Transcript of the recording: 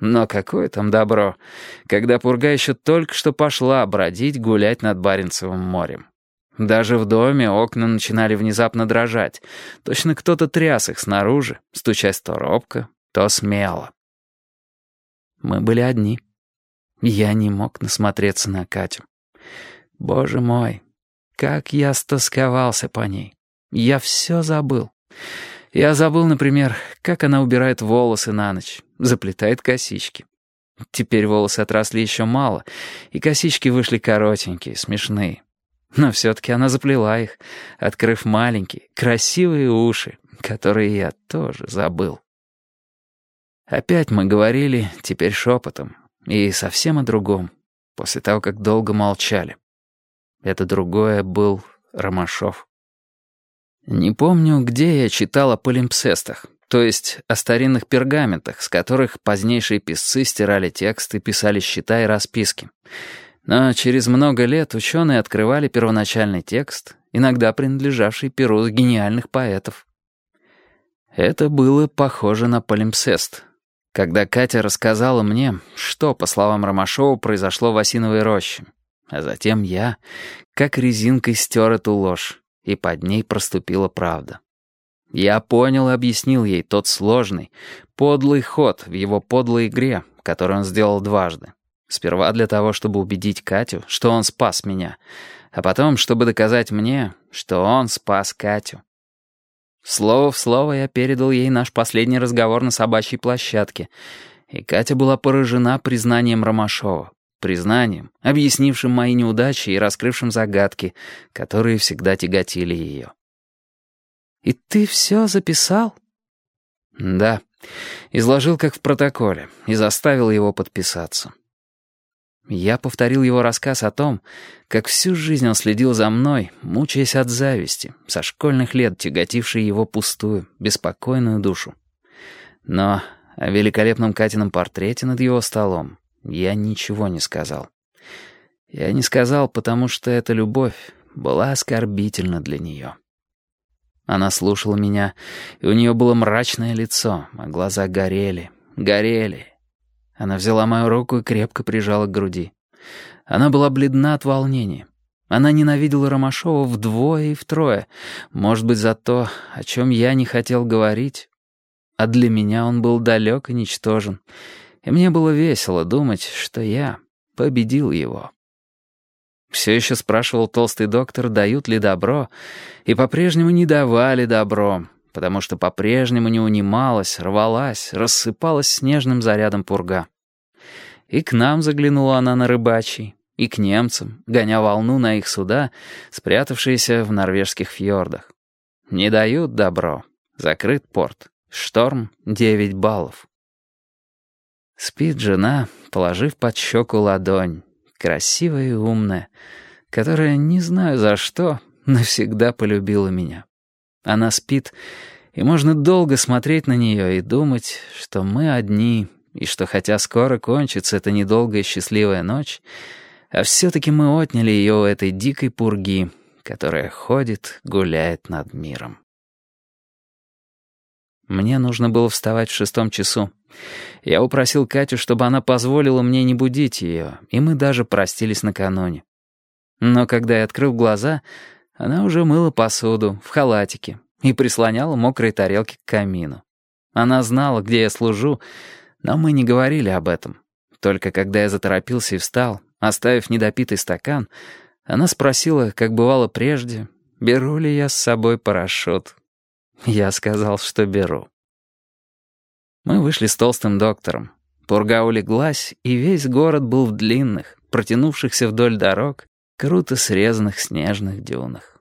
Но какое там добро, когда пурга еще только что пошла бродить гулять над Баренцевым морем. Даже в доме окна начинали внезапно дрожать. Точно кто-то тряс их снаружи, стучась то робко, то смело. Мы были одни. Я не мог насмотреться на Катю. Боже мой, как я стосковался по ней. Я все забыл. Я забыл, например, как она убирает волосы на ночь, заплетает косички. Теперь волосы отросли еще мало, и косички вышли коротенькие, смешные. Но все-таки она заплела их, открыв маленькие, красивые уши, которые я тоже забыл. Опять мы говорили, теперь шепотом, и совсем о другом, после того, как долго молчали. Это другое был Ромашов. Не помню, где я читал о полимпсестах, то есть о старинных пергаментах, с которых позднейшие писцы стирали тексты, писали счета и расписки. Но через много лет ученые открывали первоначальный текст, иногда принадлежавший перу гениальных поэтов. Это было похоже на полимпсест. Когда Катя рассказала мне, что, по словам Ромашова, произошло в Осиновой роще, а затем я, как резинкой стер эту ложь, и под ней проступила правда. Я понял и объяснил ей тот сложный, подлый ход в его подлой игре, который он сделал дважды. Сперва для того, чтобы убедить Катю, что он спас меня, а потом, чтобы доказать мне, что он спас Катю. Слово в слово я передал ей наш последний разговор на собачьей площадке, и Катя была поражена признанием Ромашова, признанием, объяснившим мои неудачи и раскрывшим загадки, которые всегда тяготили ее. «И ты все записал?» «Да, изложил как в протоколе и заставил его подписаться». Я повторил его рассказ о том, как всю жизнь он следил за мной, мучаясь от зависти, со школьных лет тяготившей его пустую, беспокойную душу. Но о великолепном Катином портрете над его столом я ничего не сказал. Я не сказал, потому что эта любовь была оскорбительна для нее. Она слушала меня, и у нее было мрачное лицо, а глаза горели, горели. Она взяла мою руку и крепко прижала к груди. Она была бледна от волнения. Она ненавидела Ромашова вдвое и втрое, может быть, за то, о чем я не хотел говорить. А для меня он был далек и ничтожен — и мне было весело думать, что я победил его. Все еще спрашивал толстый доктор, дают ли добро, и по-прежнему не давали добро, потому что по-прежнему не унималась, рвалась, рассыпалась снежным зарядом пурга. И к нам заглянула она на рыбачий, и к немцам, гоня волну на их суда, спрятавшиеся в норвежских фьордах. Не дают добро. Закрыт порт. Шторм — девять баллов. Спит жена, положив под щеку ладонь, красивая и умная, которая, не знаю за что, навсегда полюбила меня. Она спит, и можно долго смотреть на нее и думать, что мы одни, и что хотя скоро кончится эта недолгая счастливая ночь, а все-таки мы отняли ее у этой дикой пурги, которая ходит, гуляет над миром. Мне нужно было вставать в шестом часу. Я упросил Катю, чтобы она позволила мне не будить ее, и мы даже простились накануне. Но когда я открыл глаза, она уже мыла посуду в халатике и прислоняла мокрые тарелки к камину. Она знала, где я служу, но мы не говорили об этом. Только когда я заторопился и встал, оставив недопитый стакан, она спросила, как бывало прежде, беру ли я с собой парашют. Я сказал, что беру. Мы вышли с толстым доктором. Пурга улеглась, и весь город был в длинных, протянувшихся вдоль дорог, круто срезанных снежных дюнах.